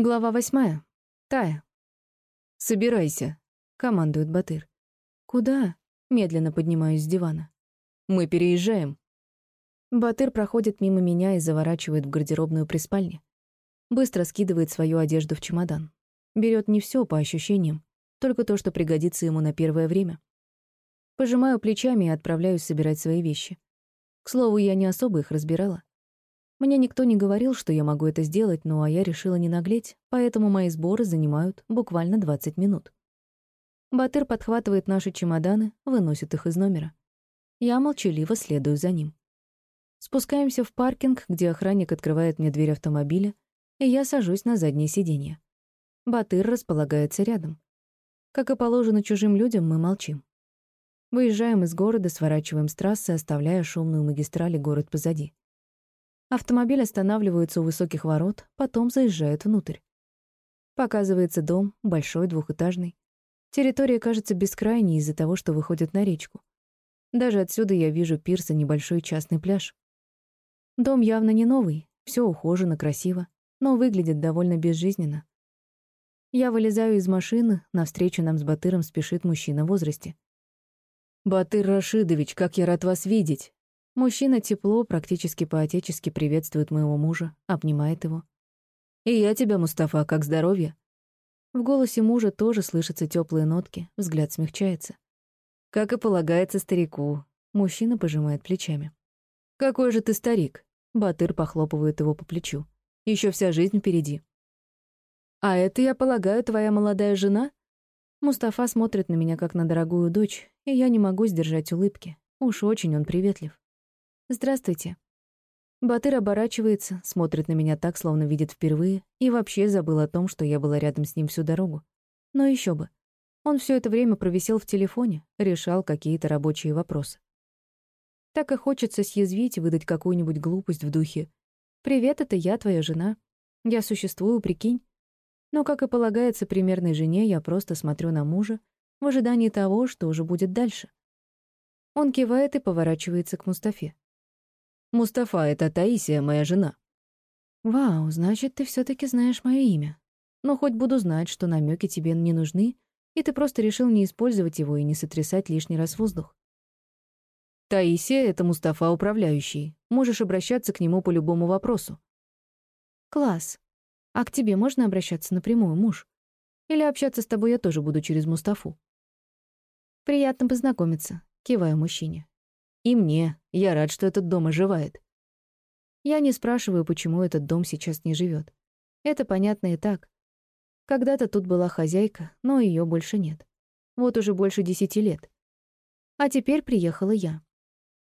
Глава восьмая. Тая. «Собирайся», — командует Батыр. «Куда?» — медленно поднимаюсь с дивана. «Мы переезжаем». Батыр проходит мимо меня и заворачивает в гардеробную при спальне. Быстро скидывает свою одежду в чемодан. Берет не все по ощущениям, только то, что пригодится ему на первое время. Пожимаю плечами и отправляюсь собирать свои вещи. К слову, я не особо их разбирала. Мне никто не говорил, что я могу это сделать, ну а я решила не наглеть, поэтому мои сборы занимают буквально 20 минут. Батыр подхватывает наши чемоданы, выносит их из номера. Я молчаливо следую за ним. Спускаемся в паркинг, где охранник открывает мне дверь автомобиля, и я сажусь на заднее сиденье. Батыр располагается рядом. Как и положено чужим людям, мы молчим. Выезжаем из города, сворачиваем с трассы, оставляя шумную магистраль и город позади. Автомобиль останавливается у высоких ворот, потом заезжает внутрь. Показывается дом, большой, двухэтажный. Территория кажется бескрайней из-за того, что выходит на речку. Даже отсюда я вижу пирс и небольшой частный пляж. Дом явно не новый, все ухожено, красиво, но выглядит довольно безжизненно. Я вылезаю из машины, навстречу нам с Батыром спешит мужчина в возрасте. «Батыр Рашидович, как я рад вас видеть!» Мужчина тепло, практически по-отечески приветствует моего мужа, обнимает его. «И я тебя, Мустафа, как здоровье?» В голосе мужа тоже слышатся теплые нотки, взгляд смягчается. «Как и полагается старику», — мужчина пожимает плечами. «Какой же ты старик?» — Батыр похлопывает его по плечу. Еще вся жизнь впереди». «А это, я полагаю, твоя молодая жена?» Мустафа смотрит на меня как на дорогую дочь, и я не могу сдержать улыбки. Уж очень он приветлив. «Здравствуйте». Батыр оборачивается, смотрит на меня так, словно видит впервые, и вообще забыл о том, что я была рядом с ним всю дорогу. Но еще бы. Он все это время провисел в телефоне, решал какие-то рабочие вопросы. Так и хочется съязвить и выдать какую-нибудь глупость в духе. «Привет, это я, твоя жена. Я существую, прикинь». Но, как и полагается примерной жене, я просто смотрю на мужа в ожидании того, что уже будет дальше. Он кивает и поворачивается к Мустафе. Мустафа — это Таисия, моя жена». «Вау, значит, ты все таки знаешь мое имя. Но хоть буду знать, что намеки тебе не нужны, и ты просто решил не использовать его и не сотрясать лишний раз воздух». «Таисия — это Мустафа управляющий. Можешь обращаться к нему по любому вопросу». «Класс. А к тебе можно обращаться напрямую, муж? Или общаться с тобой я тоже буду через Мустафу?» «Приятно познакомиться», — киваю мужчине. И мне. Я рад, что этот дом оживает. Я не спрашиваю, почему этот дом сейчас не живет. Это понятно и так. Когда-то тут была хозяйка, но ее больше нет. Вот уже больше десяти лет. А теперь приехала я.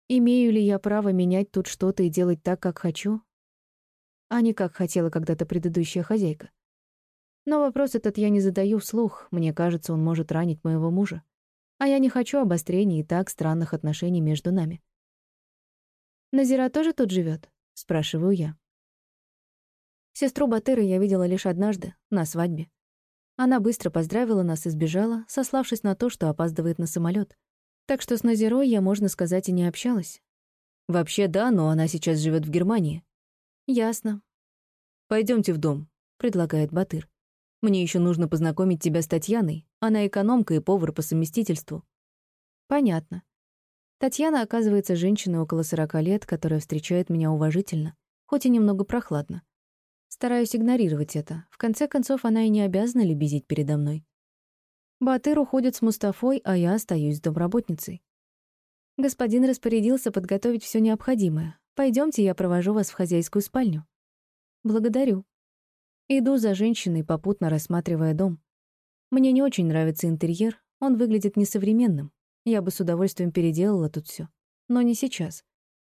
Имею ли я право менять тут что-то и делать так, как хочу? А не как хотела когда-то предыдущая хозяйка. Но вопрос этот я не задаю вслух, мне кажется, он может ранить моего мужа. А я не хочу обострений и так странных отношений между нами. «Назира тоже тут живет? спрашиваю я. Сестру Батыры я видела лишь однажды, на свадьбе. Она быстро поздравила нас и сбежала, сославшись на то, что опаздывает на самолет. Так что с Назирой я, можно сказать, и не общалась. Вообще да, но она сейчас живет в Германии. Ясно. Пойдемте в дом, предлагает Батыр. Мне еще нужно познакомить тебя с Татьяной. Она экономка и повар по совместительству». «Понятно. Татьяна, оказывается, женщина около сорока лет, которая встречает меня уважительно, хоть и немного прохладно. Стараюсь игнорировать это. В конце концов, она и не обязана лебезить передо мной. Батыр уходит с Мустафой, а я остаюсь с домработницей. Господин распорядился подготовить все необходимое. Пойдемте, я провожу вас в хозяйскую спальню. Благодарю. Иду за женщиной, попутно рассматривая дом. Мне не очень нравится интерьер, он выглядит несовременным. Я бы с удовольствием переделала тут все, Но не сейчас.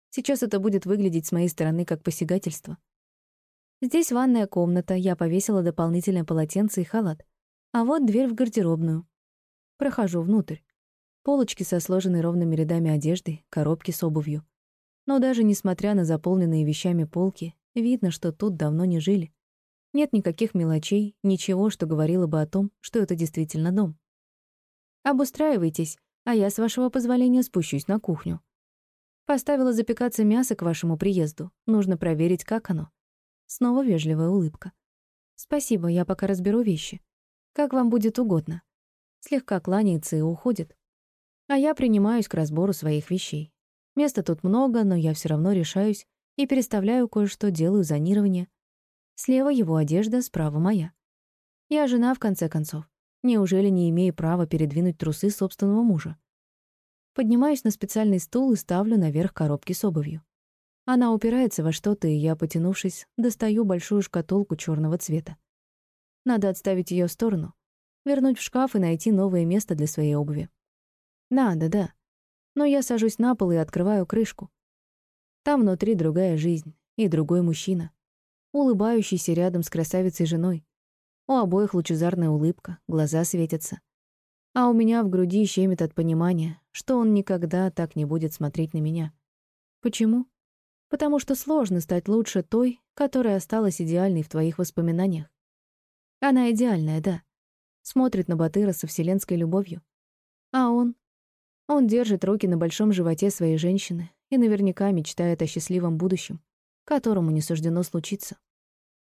Сейчас это будет выглядеть с моей стороны как посягательство. Здесь ванная комната, я повесила дополнительное полотенце и халат. А вот дверь в гардеробную. Прохожу внутрь. Полочки со сложенной ровными рядами одежды, коробки с обувью. Но даже несмотря на заполненные вещами полки, видно, что тут давно не жили. Нет никаких мелочей, ничего, что говорило бы о том, что это действительно дом. Обустраивайтесь, а я, с вашего позволения, спущусь на кухню. Поставила запекаться мясо к вашему приезду. Нужно проверить, как оно. Снова вежливая улыбка. «Спасибо, я пока разберу вещи. Как вам будет угодно». Слегка кланяется и уходит. А я принимаюсь к разбору своих вещей. Места тут много, но я все равно решаюсь и переставляю кое-что, делаю зонирование. Слева его одежда, справа моя. Я жена, в конце концов. Неужели не имею права передвинуть трусы собственного мужа? Поднимаюсь на специальный стул и ставлю наверх коробки с обувью. Она упирается во что-то, и я, потянувшись, достаю большую шкатулку черного цвета. Надо отставить ее в сторону, вернуть в шкаф и найти новое место для своей обуви. Надо, да. Но я сажусь на пол и открываю крышку. Там внутри другая жизнь и другой мужчина, улыбающийся рядом с красавицей женой, у обоих лучезарная улыбка, глаза светятся. А у меня в груди щемит от понимания, что он никогда так не будет смотреть на меня. Почему? Потому что сложно стать лучше той, которая осталась идеальной в твоих воспоминаниях. Она идеальная, да. Смотрит на Батыра со вселенской любовью. А он? Он держит руки на большом животе своей женщины и наверняка мечтает о счастливом будущем, которому не суждено случиться.